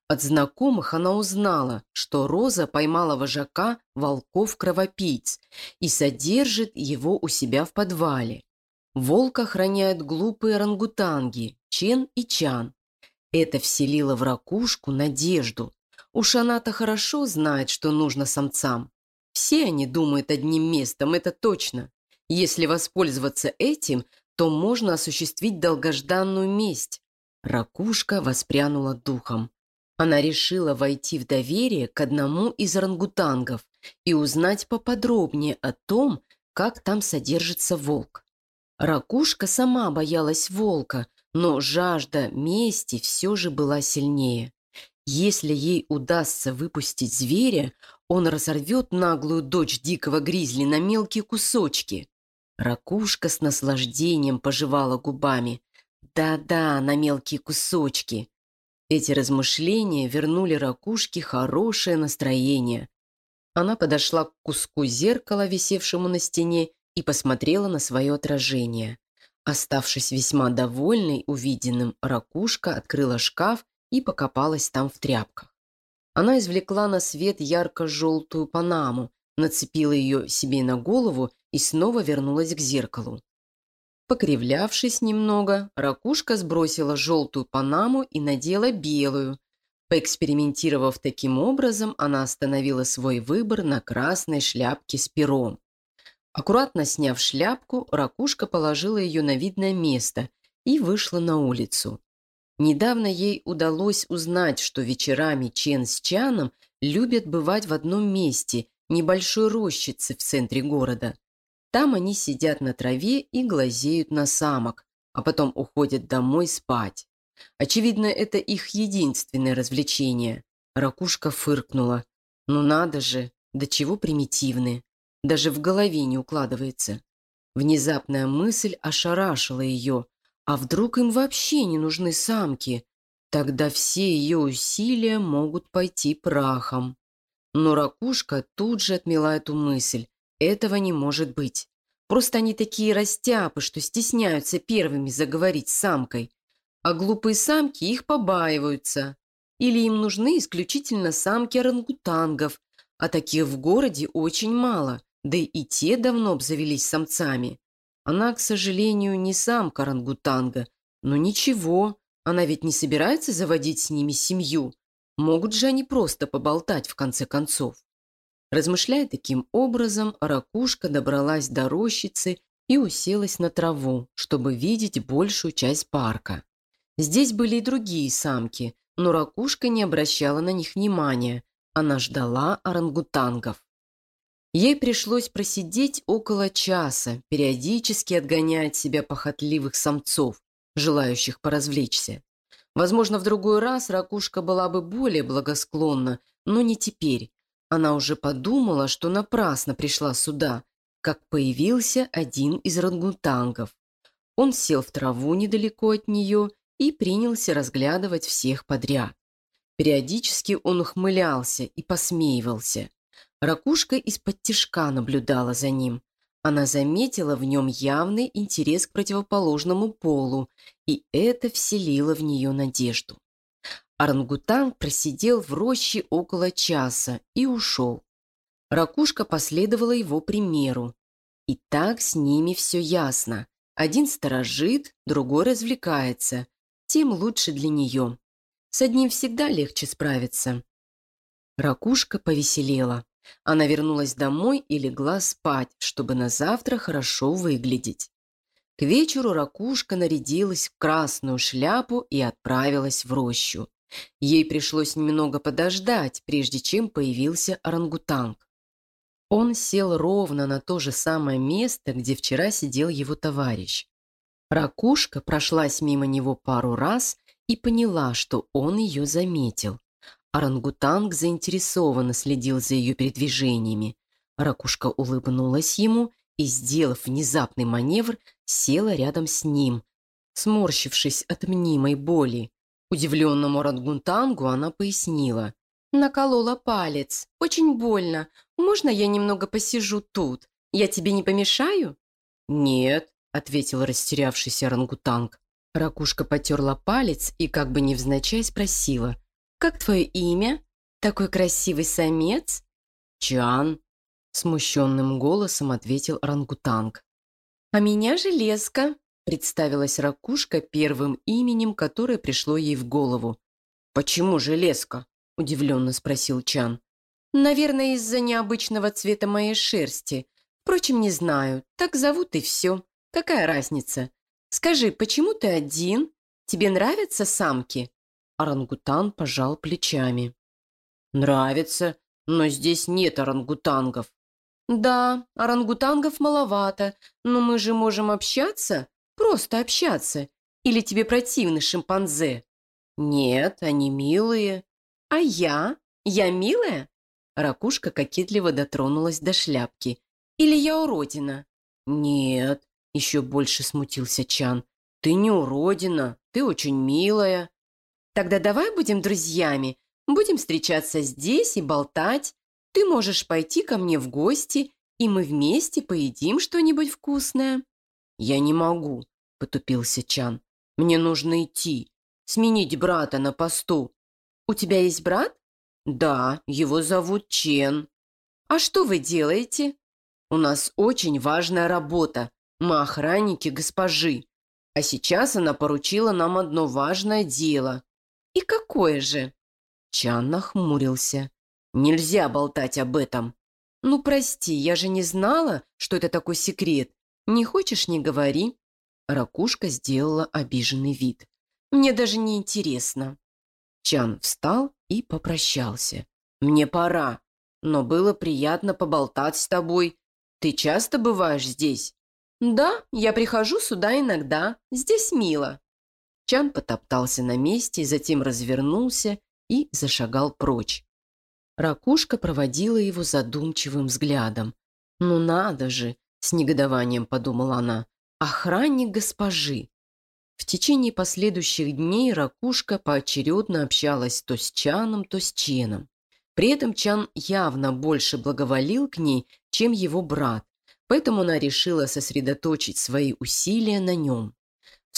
От знакомых она узнала, что Роза поймала вожака волков-кровопийц и содержит его у себя в подвале. Волк охраняют глупые орангутанги, Чен и Чан. Это вселило в ракушку надежду. Уж она-то хорошо знает, что нужно самцам. Все они думают одним местом, это точно. Если воспользоваться этим, то можно осуществить долгожданную месть. Ракушка воспрянула духом. Она решила войти в доверие к одному из орангутангов и узнать поподробнее о том, как там содержится волк. Ракушка сама боялась волка, но жажда мести все же была сильнее. Если ей удастся выпустить зверя, он разорвет наглую дочь дикого гризли на мелкие кусочки. Ракушка с наслаждением пожевала губами. Да-да, на мелкие кусочки. Эти размышления вернули ракушке хорошее настроение. Она подошла к куску зеркала, висевшему на стене, и посмотрела на свое отражение. Оставшись весьма довольной увиденным, ракушка открыла шкаф и покопалась там в тряпках. Она извлекла на свет ярко-желтую панаму, нацепила ее себе на голову и снова вернулась к зеркалу. Покривлявшись немного, ракушка сбросила желтую панаму и надела белую. Поэкспериментировав таким образом, она остановила свой выбор на красной шляпке с пером. Аккуратно сняв шляпку, ракушка положила ее на видное место и вышла на улицу. Недавно ей удалось узнать, что вечерами Чен с Чаном любят бывать в одном месте, небольшой рощице в центре города. Там они сидят на траве и глазеют на самок, а потом уходят домой спать. Очевидно, это их единственное развлечение. Ракушка фыркнула. Ну надо же, до чего примитивны. Даже в голове не укладывается. Внезапная мысль ошарашила ее. А вдруг им вообще не нужны самки? Тогда все ее усилия могут пойти прахом. Но ракушка тут же отмела эту мысль. Этого не может быть. Просто они такие растяпы, что стесняются первыми заговорить с самкой. А глупые самки их побаиваются. Или им нужны исключительно самки орангутангов, а таких в городе очень мало, да и те давно обзавелись самцами. Она, к сожалению, не самка орангутанга, но ничего, она ведь не собирается заводить с ними семью. Могут же они просто поболтать в конце концов. Размышляя таким образом, ракушка добралась до рощицы и уселась на траву, чтобы видеть большую часть парка. Здесь были и другие самки, но ракушка не обращала на них внимания. Она ждала орангутангов. Ей пришлось просидеть около часа, периодически отгоняя от себя похотливых самцов, желающих поразвлечься. Возможно, в другой раз ракушка была бы более благосклонна, но не теперь. Она уже подумала, что напрасно пришла сюда, как появился один из рангутангов. Он сел в траву недалеко от нее и принялся разглядывать всех подряд. Периодически он ухмылялся и посмеивался. Ракушка из-под тишка наблюдала за ним. Она заметила в нем явный интерес к противоположному полу, и это вселило в нее надежду. Орангутанг просидел в роще около часа и ушел. Ракушка последовала его примеру. И так с ними все ясно. Один сторожит, другой развлекается. Тем лучше для нее. С одним всегда легче справиться. Ракушка повеселела. Она вернулась домой и легла спать, чтобы на завтра хорошо выглядеть. К вечеру ракушка нарядилась в красную шляпу и отправилась в рощу. Ей пришлось немного подождать, прежде чем появился орангутанг. Он сел ровно на то же самое место, где вчера сидел его товарищ. Ракушка прошлась мимо него пару раз и поняла, что он ее заметил. Орангутанг заинтересованно следил за ее передвижениями. Ракушка улыбнулась ему и, сделав внезапный маневр, села рядом с ним, сморщившись от мнимой боли. Удивленному рангутангу она пояснила. «Наколола палец. Очень больно. Можно я немного посижу тут? Я тебе не помешаю?» «Нет», — ответил растерявшийся орангутанг. Ракушка потерла палец и как бы невзначай спросила. «Как твое имя? Такой красивый самец?» «Чан», — смущенным голосом ответил орангутанг. «А меня Железка», Представилась ракушка первым именем, которое пришло ей в голову. «Почему железка?» – удивленно спросил Чан. Наверное, из-за необычного цвета моей шерсти. Впрочем, не знаю. Так зовут и все. Какая разница? Скажи, почему ты один? Тебе нравятся самки?» Орангутан пожал плечами. «Нравится, но здесь нет орангутангов». «Да, орангутангов маловато, но мы же можем общаться, просто общаться. Или тебе противны шимпанзе?» «Нет, они милые». «А я? Я милая?» Ракушка кокетливо дотронулась до шляпки. «Или я уродина?» «Нет», — еще больше смутился Чан. «Ты не уродина, ты очень милая». «Тогда давай будем друзьями, будем встречаться здесь и болтать. Ты можешь пойти ко мне в гости, и мы вместе поедим что-нибудь вкусное». «Я не могу», — потупился Чан. «Мне нужно идти, сменить брата на посту». «У тебя есть брат?» «Да, его зовут Чен». «А что вы делаете?» «У нас очень важная работа. Мы охранники госпожи. А сейчас она поручила нам одно важное дело». «И какое же?» Чан нахмурился. «Нельзя болтать об этом». «Ну, прости, я же не знала, что это такой секрет. Не хочешь – не говори». Ракушка сделала обиженный вид. «Мне даже не интересно». Чан встал и попрощался. «Мне пора, но было приятно поболтать с тобой. Ты часто бываешь здесь?» «Да, я прихожу сюда иногда. Здесь мило». Чан потоптался на месте, затем развернулся и зашагал прочь. Ракушка проводила его задумчивым взглядом. «Ну надо же!» – с негодованием подумала она. «Охранник госпожи!» В течение последующих дней Ракушка поочередно общалась то с Чаном, то с Ченом. При этом Чан явно больше благоволил к ней, чем его брат, поэтому она решила сосредоточить свои усилия на нем.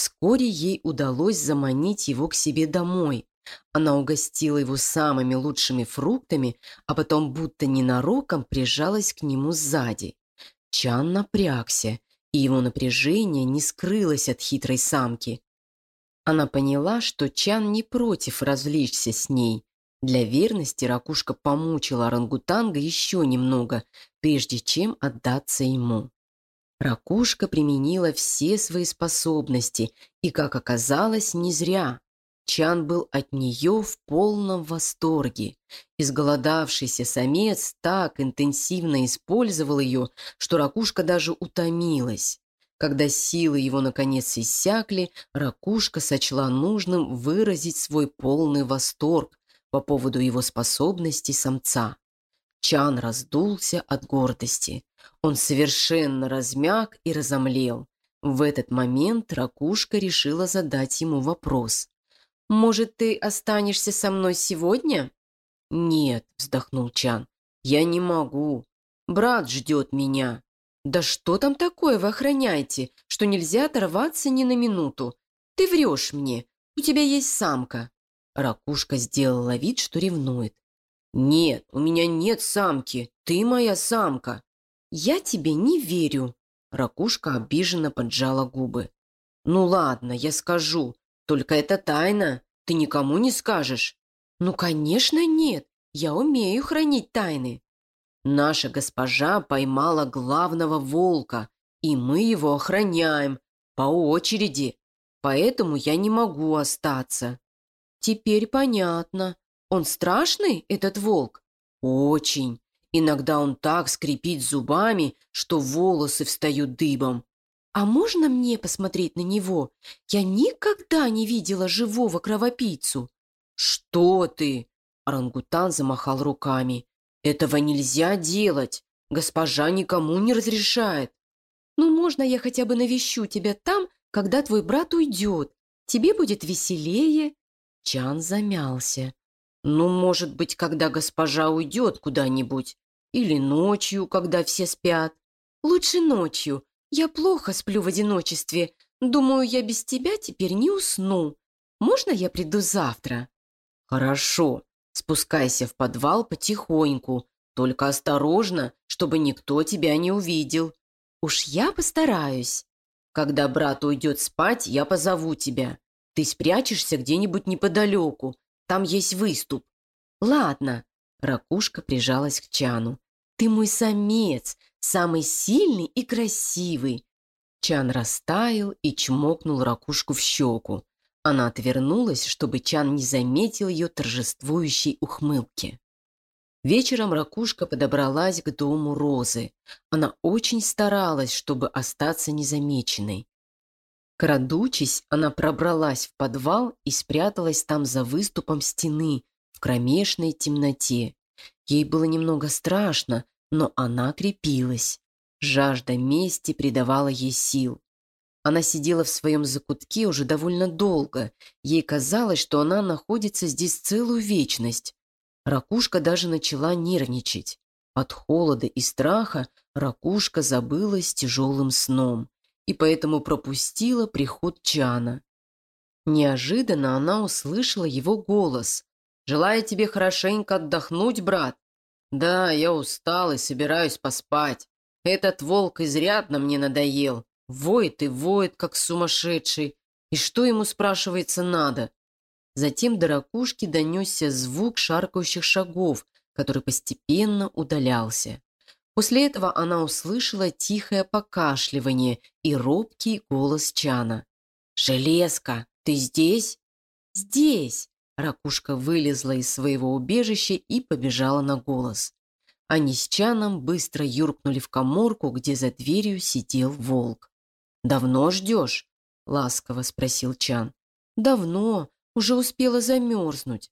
Вскоре ей удалось заманить его к себе домой. Она угостила его самыми лучшими фруктами, а потом будто ненароком прижалась к нему сзади. Чан напрягся и его напряжение не скрылось от хитрой самки. Она поняла, что Чан не против развлечься с ней. Для верности ракушка помучила орангутанга еще немного, прежде чем отдаться ему. Ракушка применила все свои способности, и, как оказалось, не зря. Чан был от нее в полном восторге. Изголодавшийся самец так интенсивно использовал ее, что ракушка даже утомилась. Когда силы его наконец иссякли, ракушка сочла нужным выразить свой полный восторг по поводу его способностей самца. Чан раздулся от гордости. Он совершенно размяк и разомлел. В этот момент ракушка решила задать ему вопрос. «Может, ты останешься со мной сегодня?» «Нет», — вздохнул Чан, — «я не могу. Брат ждет меня». «Да что там такое вы охраняете, что нельзя оторваться ни на минуту? Ты врешь мне. У тебя есть самка». Ракушка сделала вид, что ревнует. «Нет, у меня нет самки. Ты моя самка». «Я тебе не верю». Ракушка обиженно поджала губы. «Ну ладно, я скажу. Только это тайна. Ты никому не скажешь». «Ну, конечно, нет. Я умею хранить тайны». «Наша госпожа поймала главного волка, и мы его охраняем по очереди, поэтому я не могу остаться». «Теперь понятно. Он страшный, этот волк?» «Очень. Иногда он так скрипит зубами, что волосы встают дыбом. «А можно мне посмотреть на него? Я никогда не видела живого кровопийцу». «Что ты?» – орангутан замахал руками. «Этого нельзя делать. Госпожа никому не разрешает». «Ну, можно я хотя бы навещу тебя там, когда твой брат уйдет? Тебе будет веселее». Чан замялся. «Ну, может быть, когда госпожа уйдет куда-нибудь. Или ночью, когда все спят». «Лучше ночью. «Я плохо сплю в одиночестве. Думаю, я без тебя теперь не усну. Можно я приду завтра?» «Хорошо. Спускайся в подвал потихоньку. Только осторожно, чтобы никто тебя не увидел». «Уж я постараюсь». «Когда брат уйдет спать, я позову тебя. Ты спрячешься где-нибудь неподалеку. Там есть выступ». «Ладно», — ракушка прижалась к Чану. «Ты мой самец, самый сильный и красивый». Чан растаял и чмокнул ракушку в щеку. Она отвернулась, чтобы Чан не заметил ее торжествующей ухмылки. Вечером ракушка подобралась к дому Розы. Она очень старалась, чтобы остаться незамеченной. Крадучись, она пробралась в подвал и спряталась там за выступом стены в кромешной темноте. Ей было немного страшно, но она крепилась. Жажда мести придавала ей сил. Она сидела в своем закутке уже довольно долго. Ей казалось, что она находится здесь целую вечность. Ракушка даже начала нервничать. От холода и страха ракушка забылась тяжелым сном и поэтому пропустила приход Чана. Неожиданно она услышала его голос. «Желаю тебе хорошенько отдохнуть, брат?» «Да, я устал и собираюсь поспать. Этот волк изрядно мне надоел. Воет и воет, как сумасшедший. И что ему, спрашивается, надо? Затем до ракушки донесся звук шаркающих шагов, который постепенно удалялся. После этого она услышала тихое покашливание и робкий голос Чана. «Железка, ты здесь?» «Здесь!» Ракушка вылезла из своего убежища и побежала на голос. Они с Чаном быстро юркнули в коморку, где за дверью сидел волк. «Давно ждешь?» — ласково спросил Чан. «Давно уже успела замерзнуть.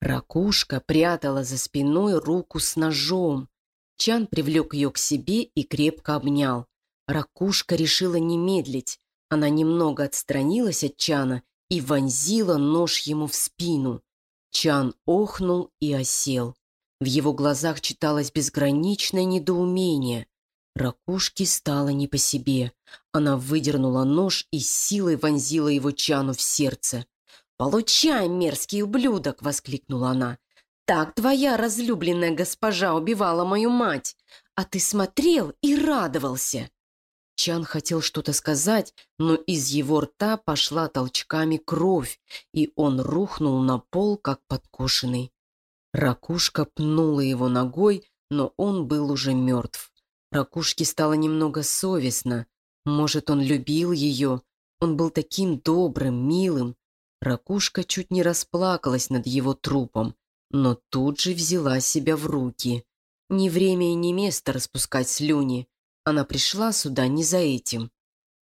Ракушка прятала за спиной руку с ножом. Чан привлек ее к себе и крепко обнял. Ракушка решила не медлить. Она немного отстранилась от Чана и вонзила нож ему в спину. Чан охнул и осел. В его глазах читалось безграничное недоумение. Ракушке стало не по себе. Она выдернула нож и силой вонзила его Чану в сердце. «Получай, мерзкий ублюдок!» — воскликнула она. «Так твоя разлюбленная госпожа убивала мою мать, а ты смотрел и радовался!» Чан хотел что-то сказать, но из его рта пошла толчками кровь, и он рухнул на пол, как подкошенный. Ракушка пнула его ногой, но он был уже мертв. Ракушке стало немного совестно. Может, он любил ее? Он был таким добрым, милым. Ракушка чуть не расплакалась над его трупом, но тут же взяла себя в руки. Не время и не место распускать слюни. Она пришла сюда не за этим.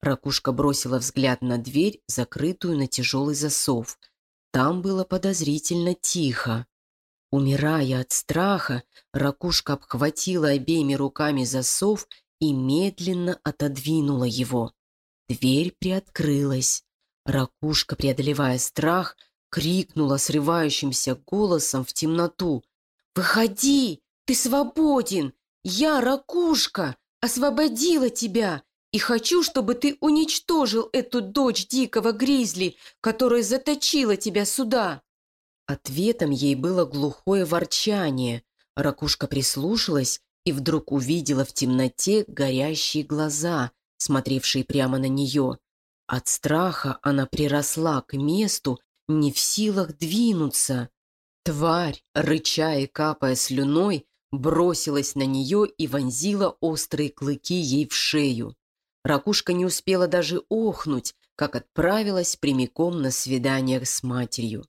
Ракушка бросила взгляд на дверь, закрытую на тяжелый засов. Там было подозрительно тихо. Умирая от страха, ракушка обхватила обеими руками засов и медленно отодвинула его. Дверь приоткрылась. Ракушка, преодолевая страх, крикнула срывающимся голосом в темноту. «Выходи! Ты свободен! Я, Ракушка, освободила тебя и хочу, чтобы ты уничтожил эту дочь дикого гризли, которая заточила тебя сюда!» Ответом ей было глухое ворчание. Ракушка прислушалась и вдруг увидела в темноте горящие глаза, смотревшие прямо на нее. От страха она приросла к месту, не в силах двинуться. Тварь, рыча и капая слюной, бросилась на нее и вонзила острые клыки ей в шею. Ракушка не успела даже охнуть, как отправилась прямиком на свидание с матерью.